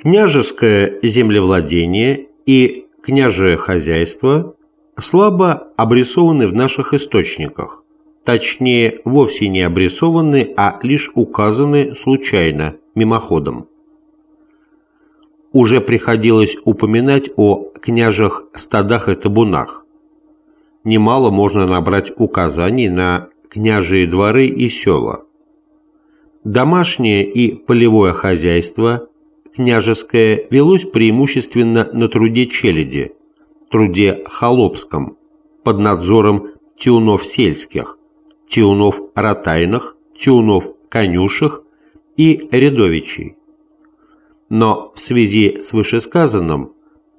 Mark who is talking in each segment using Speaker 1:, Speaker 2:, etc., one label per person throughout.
Speaker 1: Княжеское землевладение и княжее хозяйство слабо обрисованы в наших источниках, точнее вовсе не обрисованы, а лишь указаны случайно, мимоходом. Уже приходилось упоминать о княжих стадах и табунах. Немало можно набрать указаний на княжие дворы и села. Домашнее и полевое хозяйство княжеское велось преимущественно на труде челяди, труде холопском, под надзором тюнов сельских, тюнов ротайных, тюнов конюших и рядовичей. Но в связи с вышесказанным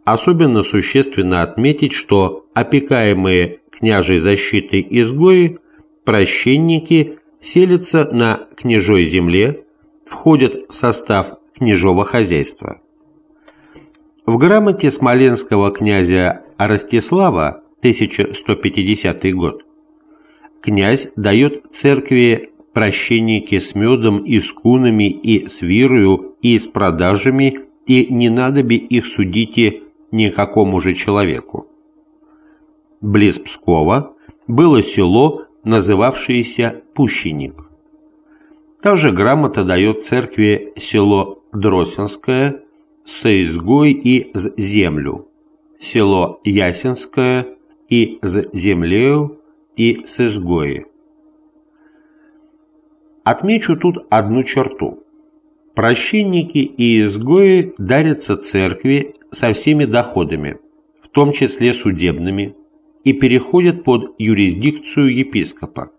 Speaker 1: особенно существенно отметить, что опекаемые княжей защитой изгои, прощенники селятся на княжой земле, входят в состав княжого хозяйства. В грамоте смоленского князя Ростислава 1150 год князь дает церкви прощенники с медом и с кунами и с вирою и с продажами, и не надоби их судите никакому же человеку. Близ Пскова было село, называвшееся Пущенник. Та же грамота дает церкви село Дросинское, Соизгой и землю, село Ясенское и землею и с изгои. Отмечу тут одну черту. Прощенники и изгои дарятся церкви со всеми доходами, в том числе судебными, и переходят под юрисдикцию епископа.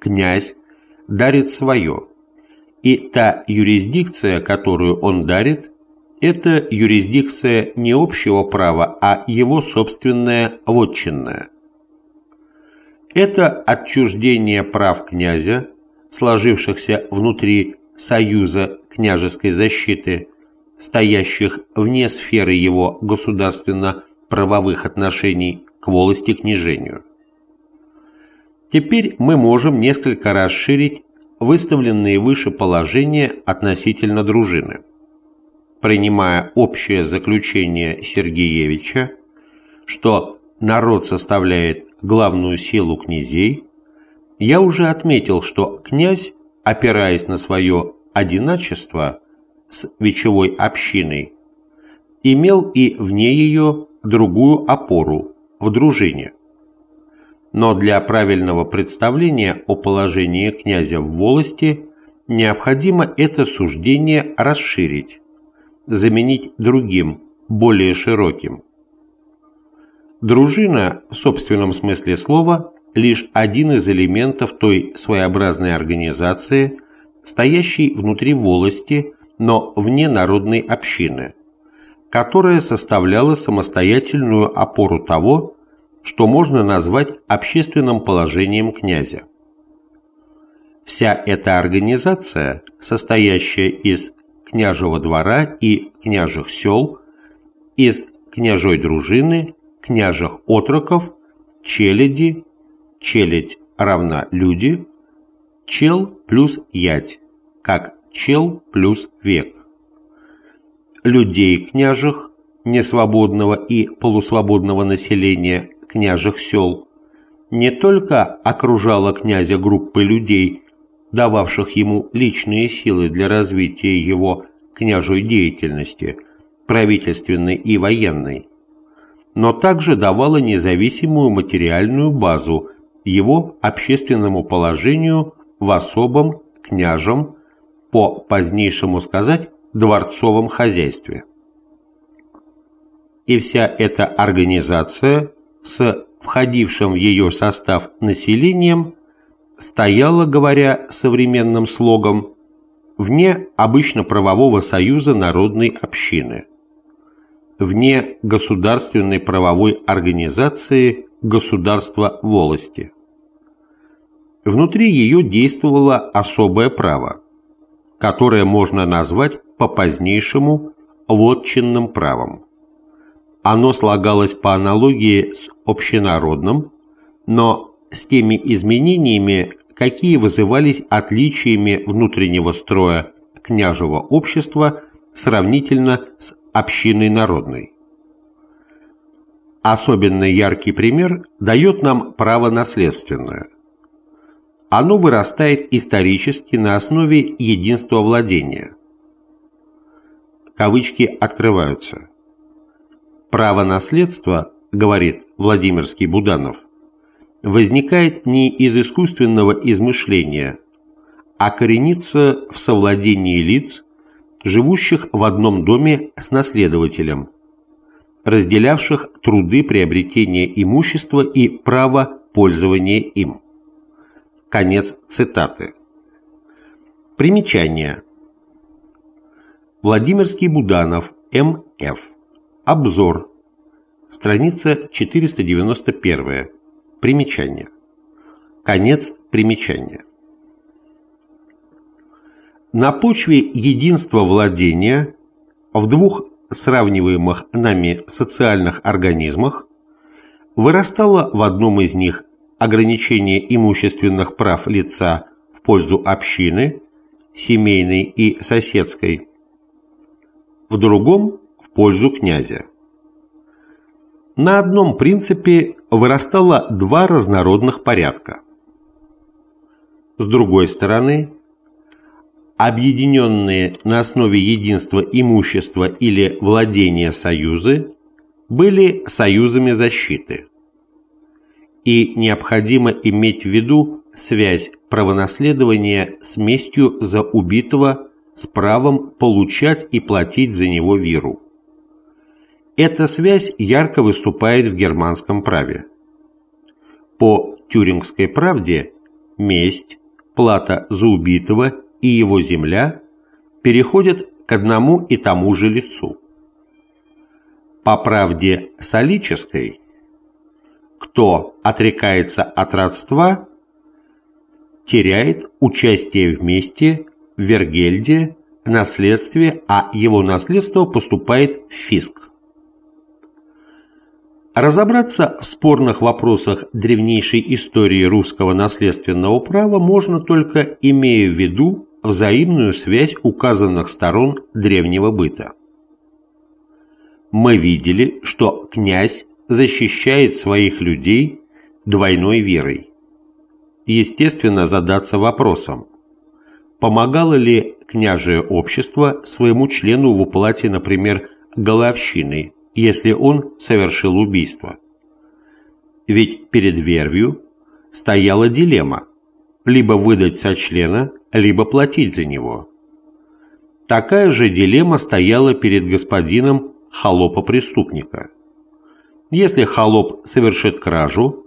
Speaker 1: Князь дарит свое, и та юрисдикция, которую он дарит, это юрисдикция не общего права, а его собственная вотчинная. Это отчуждение прав князя сложившихся внутри Союза княжеской защиты, стоящих вне сферы его государственно-правовых отношений к волости княжению. Теперь мы можем несколько расширить выставленные выше положения относительно дружины. Принимая общее заключение Сергеевича, что народ составляет главную силу князей, я уже отметил, что князь, опираясь на свое одиначество с вечевой общиной, имел и вне ее другую опору в дружине. Но для правильного представления о положении князя в волости необходимо это суждение расширить, заменить другим, более широким. Дружина, в собственном смысле слова, лишь один из элементов той своеобразной организации, стоящей внутри волости, но вне народной общины, которая составляла самостоятельную опору того, что можно назвать общественным положением князя. Вся эта организация, состоящая из княжего двора и княжих сел, из княжой дружины, княжих отроков, челяди, челядь равна люди, чел плюс ять, как чел плюс век. Людей княжих, несвободного и полусвободного населения княжих сел, не только окружала князя группы людей, дававших ему личные силы для развития его княжой деятельности, правительственной и военной, но также давала независимую материальную базу его общественному положению в особом княжем, по позднейшему сказать, дворцовом хозяйстве. И вся эта организация с входившим в ее состав населением стояла, говоря современным слогом, вне обычно правового союза народной общины, вне государственной правовой организации государства волости. Внутри ее действовало особое право, которое можно назвать по-позднейшему вотчинным правом. Оно слагалось по аналогии с общенародным, но с теми изменениями, какие вызывались отличиями внутреннего строя княжего общества сравнительно с общиной народной. Особенно яркий пример дает нам право наследственное. Оно вырастает исторически на основе единства владения. Кавычки открываются. Право наследства, говорит Владимирский Буданов, возникает не из искусственного измышления, а коренится в совладении лиц, живущих в одном доме с наследователем, разделявших труды приобретения имущества и право пользования им. Конец цитаты. Примечание. Владимирский Буданов, М.Ф. Обзор. Страница 491. Примечание. Конец примечания. На почве единства владения в двух сравниваемых нами социальных организмах вырастало в одном из них ограничение имущественных прав лица в пользу общины, семейной и соседской, в другом – пользу князя. На одном принципе вырастало два разнородных порядка. С другой стороны, объединенные на основе единства имущества или владения союзы были союзами защиты. И необходимо иметь в виду связь правонаследования с местью за убитого с правом получать и платить за него виру. Эта связь ярко выступает в германском праве. По Тюрингской правде месть, плата за убитого и его земля переходят к одному и тому же лицу. По правде солической, кто отрекается от родства, теряет участие вместе в Вергельде, наследстве, а его наследство поступает в фиск. Разобраться в спорных вопросах древнейшей истории русского наследственного права можно только имея в виду взаимную связь указанных сторон древнего быта. Мы видели, что князь защищает своих людей двойной верой. Естественно, задаться вопросом, помогало ли княжее общество своему члену в уплате, например, головщины, если он совершил убийство. Ведь перед вервью стояла дилемма либо выдать сочлена, либо платить за него. Такая же дилемма стояла перед господином холопа-преступника. Если холоп совершит кражу,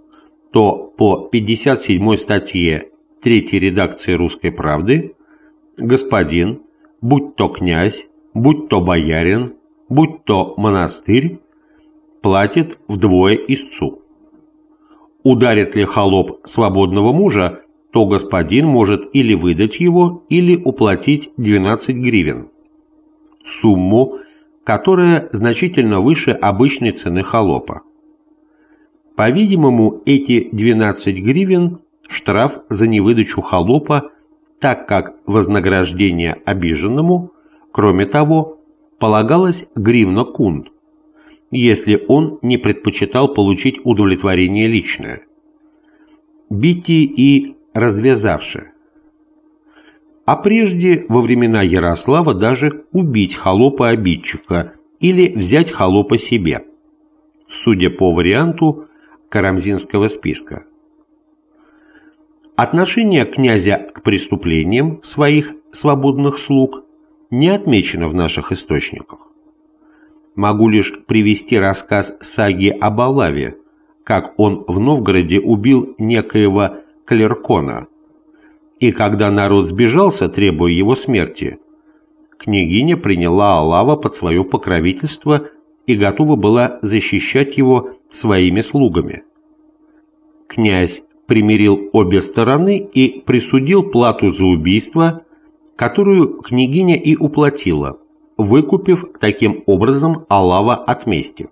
Speaker 1: то по 57 статье 3 редакции «Русской правды» господин, будь то князь, будь то боярин, будь то монастырь, платит вдвое истцу. Ударит ли холоп свободного мужа, то господин может или выдать его, или уплатить 12 гривен. Сумму, которая значительно выше обычной цены холопа. По-видимому, эти 12 гривен – штраф за невыдачу холопа, так как вознаграждение обиженному, кроме того, полагалось гривна кун, если он не предпочитал получить удовлетворение личное. Бити и развязавши. А прежде, во времена Ярослава, даже убить холопа-обидчика или взять холопа себе, судя по варианту Карамзинского списка. Отношение князя к преступлениям своих свободных слуг не отмечено в наших источниках. Могу лишь привести рассказ саги об Алаве, как он в Новгороде убил некоего Клеркона. И когда народ сбежался, требуя его смерти, княгиня приняла Алава под свое покровительство и готова была защищать его своими слугами. Князь примирил обе стороны и присудил плату за убийство, которую княгиня и уплатила, выкупив таким образом Алава от мести.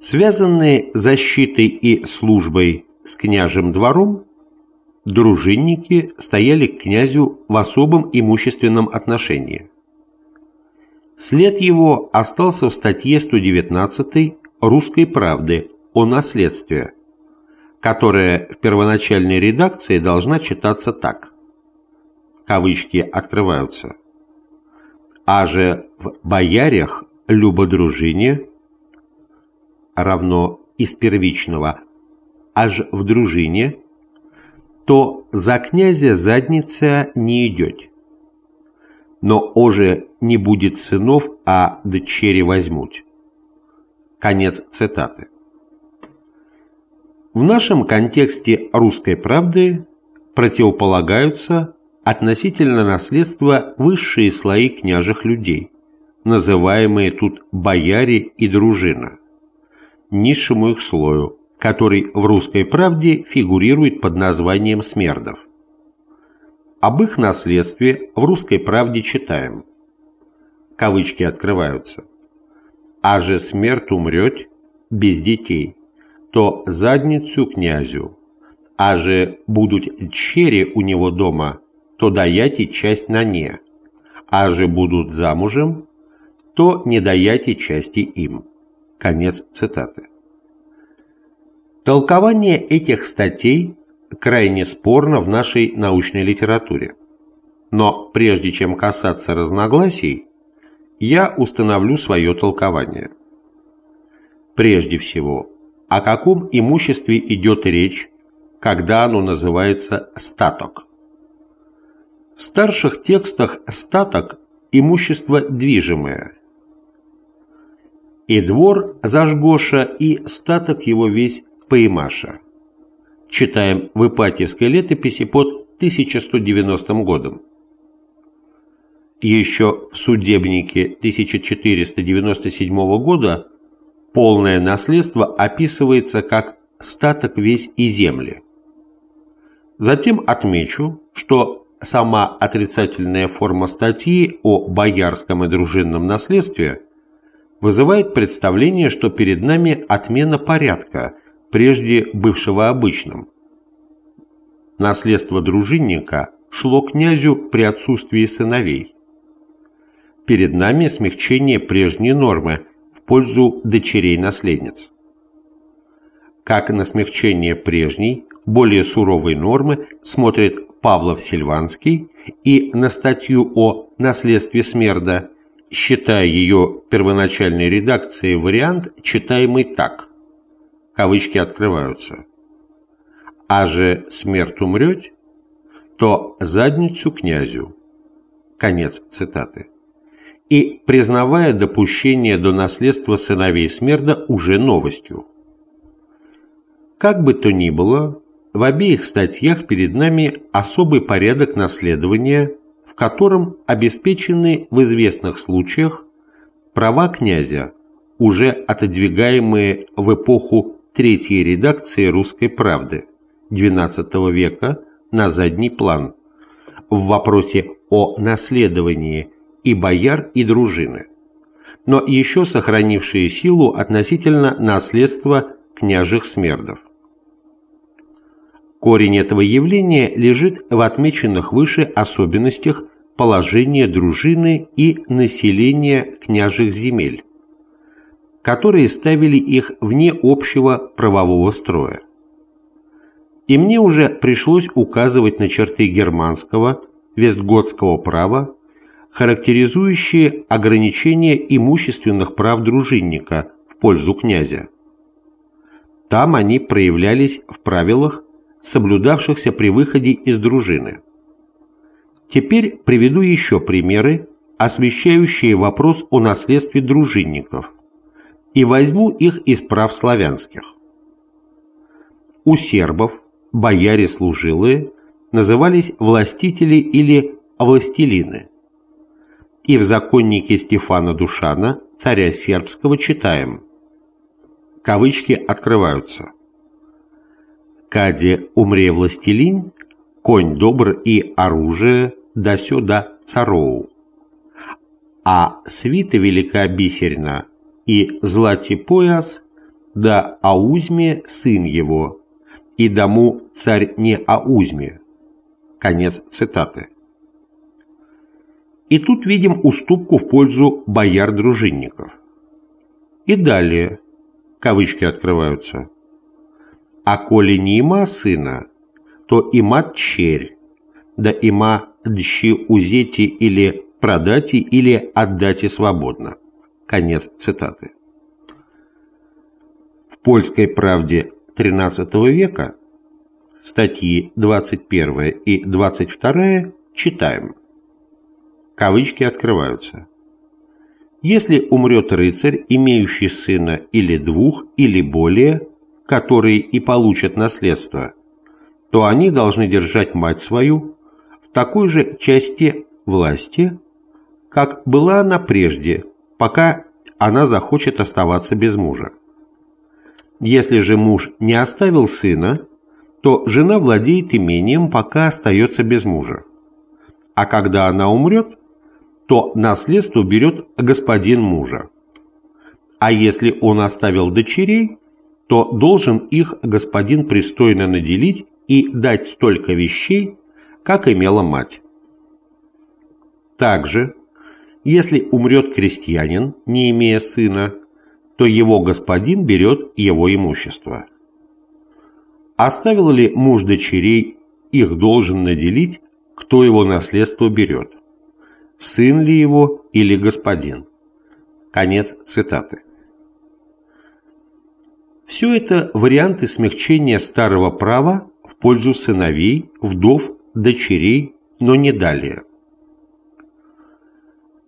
Speaker 1: Связанные защитой и службой с княжим двором, дружинники стояли к князю в особом имущественном отношении – След его остался в статье 119 «Русской правды» о наследстве, которая в первоначальной редакции должна читаться так. Кавычки открываются. «А же в боярях любодружине равно из первичного аж в дружине, то за князя задница не идет. Но оже не будет сынов, а дочери возьмут. Конец цитаты. В нашем контексте русской правды противополагаются относительно наследства высшие слои княжих людей, называемые тут бояре и дружина, низшему их слою, который в «Русской правде» фигурирует под названием смердов. Об их наследстве в «Русской правде» читаем. Кавычки открываются. «А же смерть умрет без детей, то задницу князю, а же будут чери у него дома, то даяти часть на не, а же будут замужем, то не даяти части им». Конец цитаты. Толкование этих статей крайне спорно в нашей научной литературе. Но прежде чем касаться разногласий, я установлю свое толкование. Прежде всего, о каком имуществе идет речь, когда оно называется статок? В старших текстах статок – имущество движимое. И двор Зажгоша, и статок его весь Пеймаша. Читаем в Ипатьевской летописи под 1190 годом. Еще в судебнике 1497 года полное наследство описывается как «статок весь и земли». Затем отмечу, что сама отрицательная форма статьи о боярском и дружинном наследстве вызывает представление, что перед нами отмена порядка, прежде бывшего обычным. Наследство дружинника шло князю при отсутствии сыновей. Перед нами смягчение прежней нормы в пользу дочерей-наследниц. Как на смягчение прежней, более суровой нормы смотрит Павлов Сильванский и на статью о наследстве Смерда, считая ее первоначальной редакцией вариант, читаемый так – кавычки открываются. «А же смерть умрет, то задницу князю». Конец цитаты. И признавая допущение до наследства сыновей Смерда уже новостью. Как бы то ни было, в обеих статьях перед нами особый порядок наследования, в котором обеспечены в известных случаях права князя, уже отодвигаемые в эпоху третьей редакции «Русской правды» XII века на задний план в вопросе о наследовании и бояр, и дружины, но еще сохранившие силу относительно наследства княжих смердов. Корень этого явления лежит в отмеченных выше особенностях положения дружины и населения княжих земель которые ставили их вне общего правового строя. И мне уже пришлось указывать на черты германского, вестготского права, характеризующие ограничение имущественных прав дружинника в пользу князя. Там они проявлялись в правилах, соблюдавшихся при выходе из дружины. Теперь приведу еще примеры, освещающие вопрос о наследстве дружинников – и возьму их из прав славянских. У сербов бояре служилые назывались властители или властелины. И в законнике Стефана Душана, царя сербского, читаем. Кавычки открываются. «Каде умре властелин, конь добр и оружие да сюда цароу. А свита велика бисерна, и злати пояс, да Аузме сын его, и дому царь не Аузме». Конец цитаты. И тут видим уступку в пользу бояр-дружинников. И далее, кавычки открываются, «А коли не има сына, то има черь, да има дщи узети или продати или отдати свободно». Конец цитаты. В «Польской правде» XIII века статьи 21 и 22 читаем. Кавычки открываются. Если умрет рыцарь, имеющий сына или двух, или более, которые и получат наследство, то они должны держать мать свою в такой же части власти, как была она прежде, пока она захочет оставаться без мужа. Если же муж не оставил сына, то жена владеет имением, пока остается без мужа. А когда она умрет, то наследство берет господин мужа. А если он оставил дочерей, то должен их господин пристойно наделить и дать столько вещей, как имела мать. Также, если умрет крестьянин, не имея сына, то его господин берет его имущество. Оставил ли муж дочерей, их должен наделить, кто его наследство берет. Сын ли его или господин. Конец цитаты. Все это варианты смягчения старого права в пользу сыновей, вдов, дочерей, но не далее.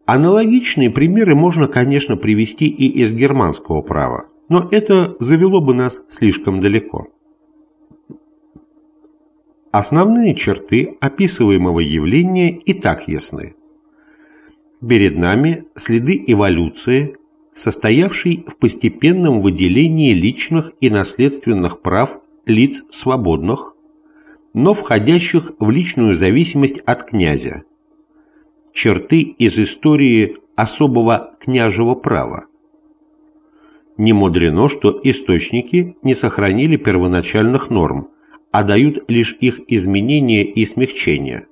Speaker 1: Аналогичные примеры можно, конечно, привести и из германского права, но это завело бы нас слишком далеко. Основные черты описываемого явления и так ясны. Перед нами следы эволюции, состоявшей в постепенном выделении личных и наследственных прав лиц свободных, но входящих в личную зависимость от князя, черты из истории особого княжего права. Не мудрено, что источники не сохранили первоначальных норм, а дают лишь их изменения и смягчения.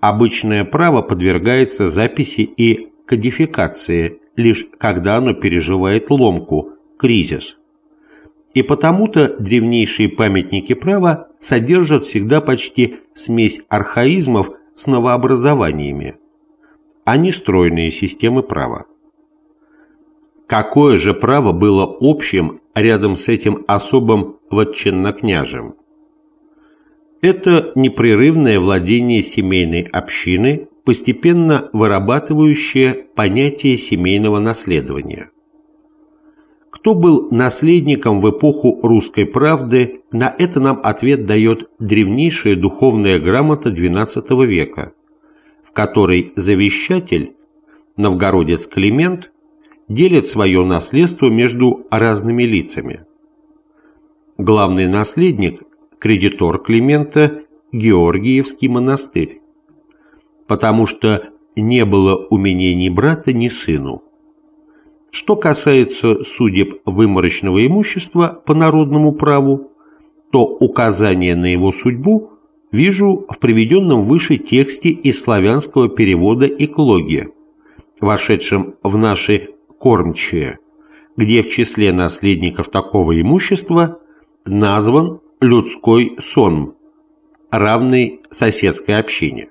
Speaker 1: Обычное право подвергается записи и кодификации лишь когда оно переживает ломку, кризис. И потому-то древнейшие памятники права содержат всегда почти смесь архаизмов с новообразованиями, а не стройные системы права. Какое же право было общим рядом с этим особым вотчиннокняжем? Это непрерывное владение семейной общины, постепенно вырабатывающее понятие семейного наследования. Кто был наследником в эпоху русской правды, на это нам ответ дает древнейшая духовная грамота XII века, в которой завещатель, новгородец Климент, делит свое наследство между разными лицами. Главный наследник, кредитор Климента, Георгиевский монастырь, потому что не было у меня ни брата, ни сыну. Что касается судеб выморочного имущества по народному праву, то указание на его судьбу вижу в приведенном выше тексте из славянского перевода «Эклогия», вошедшем в наши «Кормчие», где в числе наследников такого имущества назван людской сон, равный соседской общине.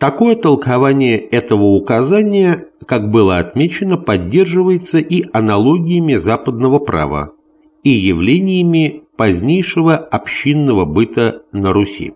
Speaker 1: Такое толкование этого указания, как было отмечено, поддерживается и аналогиями западного права, и явлениями позднейшего общинного быта на Руси.